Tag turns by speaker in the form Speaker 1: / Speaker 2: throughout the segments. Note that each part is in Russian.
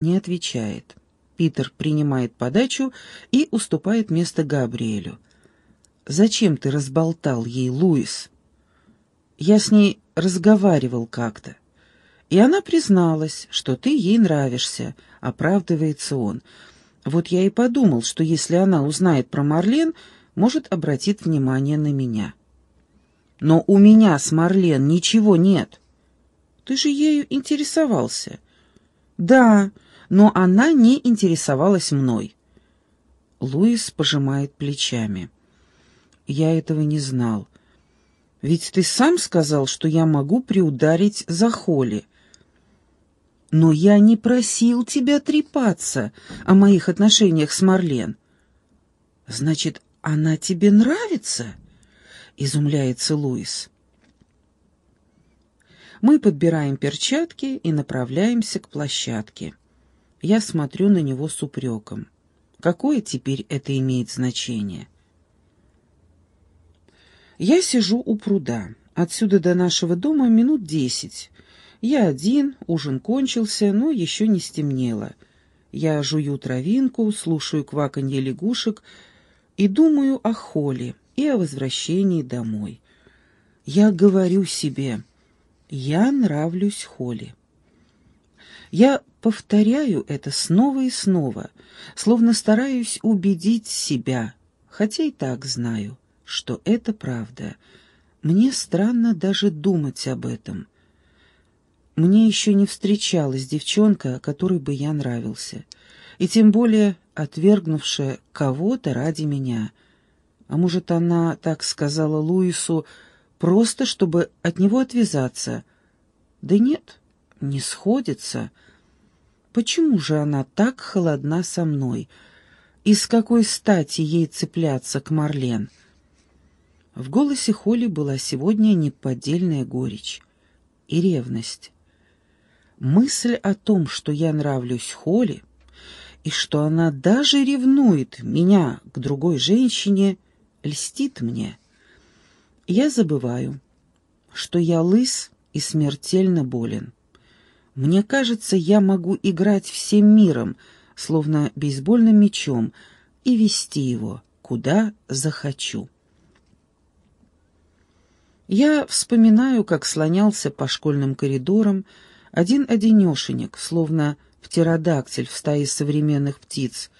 Speaker 1: Не отвечает. Питер принимает подачу и уступает место Габриэлю. «Зачем ты разболтал ей, Луис?» «Я с ней разговаривал как-то. И она призналась, что ты ей нравишься», — оправдывается он. «Вот я и подумал, что если она узнает про Марлен, может, обратит внимание на меня». «Но у меня с Марлен ничего нет». «Ты же ею интересовался». «Да, но она не интересовалась мной». Луис пожимает плечами. «Я этого не знал. Ведь ты сам сказал, что я могу приударить за Холли. Но я не просил тебя трепаться о моих отношениях с Марлен. Значит, она тебе нравится? Изумляется Луис. Мы подбираем перчатки и направляемся к площадке. Я смотрю на него с упреком. Какое теперь это имеет значение? Я сижу у пруда. Отсюда до нашего дома минут десять. Я один, ужин кончился, но еще не стемнело. Я жую травинку, слушаю кваканье лягушек и думаю о Холе и о возвращении домой. Я говорю себе, я нравлюсь Холе. Я повторяю это снова и снова, словно стараюсь убедить себя, хотя и так знаю — что это правда. Мне странно даже думать об этом. Мне еще не встречалась девчонка, которой бы я нравился, и тем более отвергнувшая кого-то ради меня. А может, она так сказала Луису просто, чтобы от него отвязаться? Да нет, не сходится. Почему же она так холодна со мной? И с какой стати ей цепляться к Марлен?» В голосе Холли была сегодня неподдельная горечь и ревность. Мысль о том, что я нравлюсь Холли, и что она даже ревнует меня к другой женщине, льстит мне. Я забываю, что я лыс и смертельно болен. Мне кажется, я могу играть всем миром, словно бейсбольным мячом, и вести его, куда захочу. Я вспоминаю, как слонялся по школьным коридорам один-одинешенек, словно птеродактиль в стае современных птиц.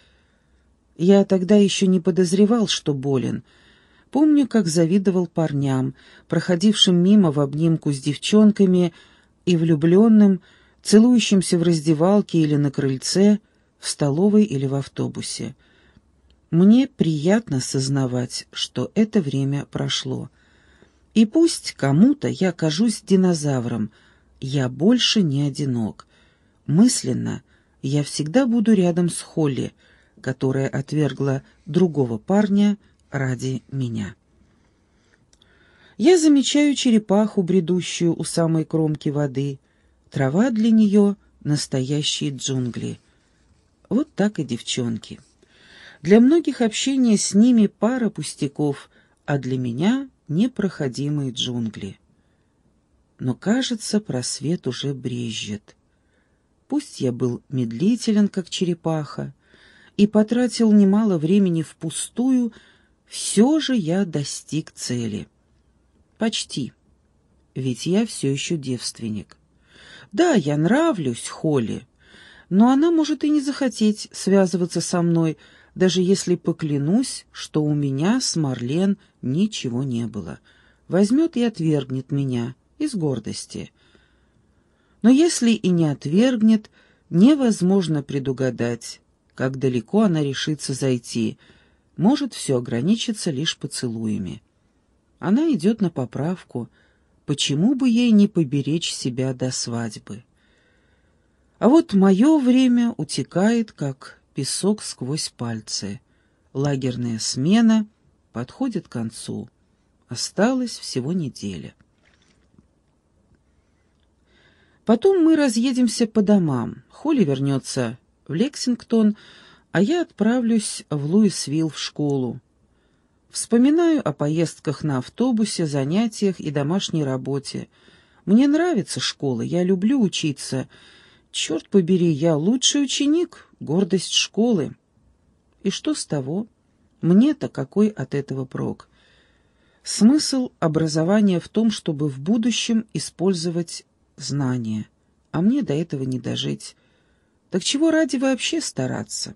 Speaker 1: Я тогда еще не подозревал, что болен. Помню, как завидовал парням, проходившим мимо в обнимку с девчонками и влюбленным, целующимся в раздевалке или на крыльце, в столовой или в автобусе. Мне приятно сознавать, что это время прошло. И пусть кому-то я кажусь динозавром, я больше не одинок. Мысленно я всегда буду рядом с Холли, которая отвергла другого парня ради меня. Я замечаю черепаху, бредущую у самой кромки воды. Трава для нее — настоящие джунгли. Вот так и девчонки. Для многих общение с ними пара пустяков, а для меня непроходимые джунгли. Но, кажется, просвет уже брежет. Пусть я был медлителен, как черепаха, и потратил немало времени впустую, все же я достиг цели. Почти. Ведь я все еще девственник. Да, я нравлюсь Холли, но она может и не захотеть связываться со мной, даже если поклянусь, что у меня с Марлен ничего не было. Возьмет и отвергнет меня из гордости. Но если и не отвергнет, невозможно предугадать, как далеко она решится зайти. Может все ограничиться лишь поцелуями. Она идет на поправку. Почему бы ей не поберечь себя до свадьбы? А вот мое время утекает, как песок сквозь пальцы. Лагерная смена подходит к концу. Осталось всего неделя. Потом мы разъедемся по домам. Холли вернется в Лексингтон, а я отправлюсь в Луисвилл в школу. Вспоминаю о поездках на автобусе, занятиях и домашней работе. Мне нравится школа, я люблю учиться, Черт побери, я лучший ученик, гордость школы. И что с того? Мне-то какой от этого прок? Смысл образования в том, чтобы в будущем использовать знания, а мне до этого не дожить. Так чего ради вообще стараться?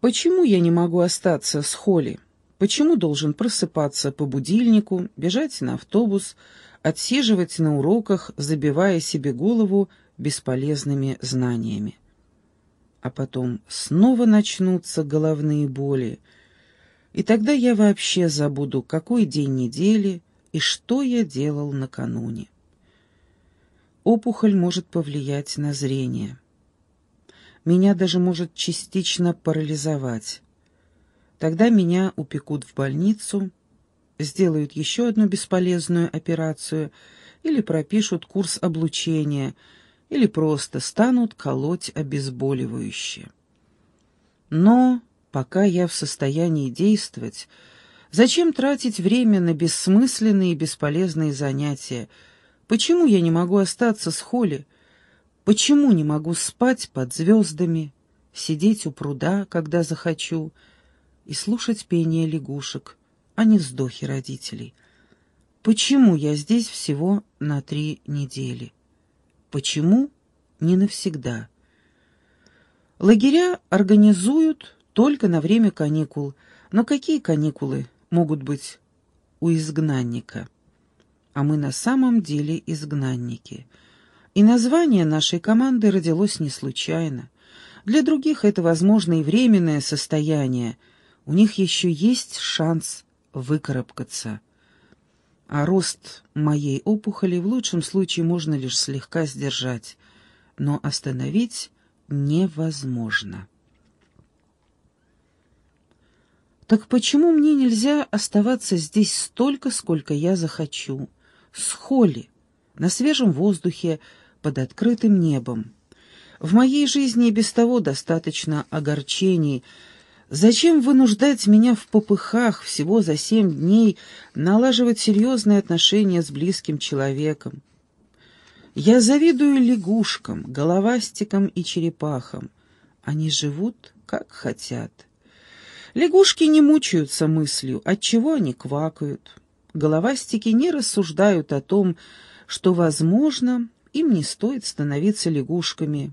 Speaker 1: Почему я не могу остаться с Холли? Почему должен просыпаться по будильнику, бежать на автобус, отсиживать на уроках, забивая себе голову бесполезными знаниями? А потом снова начнутся головные боли, и тогда я вообще забуду, какой день недели и что я делал накануне. Опухоль может повлиять на зрение. Меня даже может частично парализовать. Тогда меня упекут в больницу, сделают еще одну бесполезную операцию или пропишут курс облучения, или просто станут колоть обезболивающее. Но пока я в состоянии действовать, зачем тратить время на бессмысленные и бесполезные занятия? Почему я не могу остаться с Холли? Почему не могу спать под звездами, сидеть у пруда, когда захочу, и слушать пение лягушек, а не вздохи родителей? Почему я здесь всего на три недели? Почему не навсегда? Лагеря организуют только на время каникул. Но какие каникулы могут быть у изгнанника? А мы на самом деле изгнанники. И название нашей команды родилось не случайно. Для других это, возможно, и временное состояние. У них еще есть шанс выкарабкаться. А рост моей опухоли в лучшем случае можно лишь слегка сдержать, но остановить невозможно. Так почему мне нельзя оставаться здесь столько, сколько я захочу? С Холли, на свежем воздухе, под открытым небом. В моей жизни и без того достаточно огорчений, Зачем вынуждать меня в попыхах всего за семь дней налаживать серьезные отношения с близким человеком? Я завидую лягушкам, головастикам и черепахам. Они живут, как хотят. Лягушки не мучаются мыслью, отчего они квакают. Головастики не рассуждают о том, что, возможно, им не стоит становиться лягушками.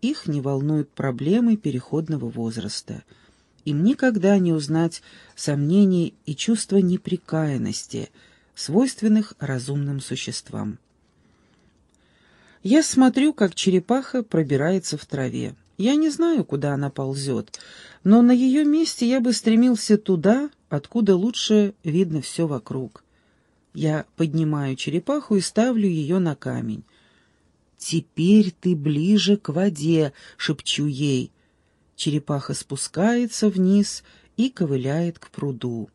Speaker 1: Их не волнуют проблемы переходного возраста — им никогда не узнать сомнений и чувства неприкаянности, свойственных разумным существам. Я смотрю, как черепаха пробирается в траве. Я не знаю, куда она ползет, но на ее месте я бы стремился туда, откуда лучше видно все вокруг. Я поднимаю черепаху и ставлю ее на камень. «Теперь ты ближе к воде», — шепчу ей. Черепаха спускается вниз и ковыляет к пруду.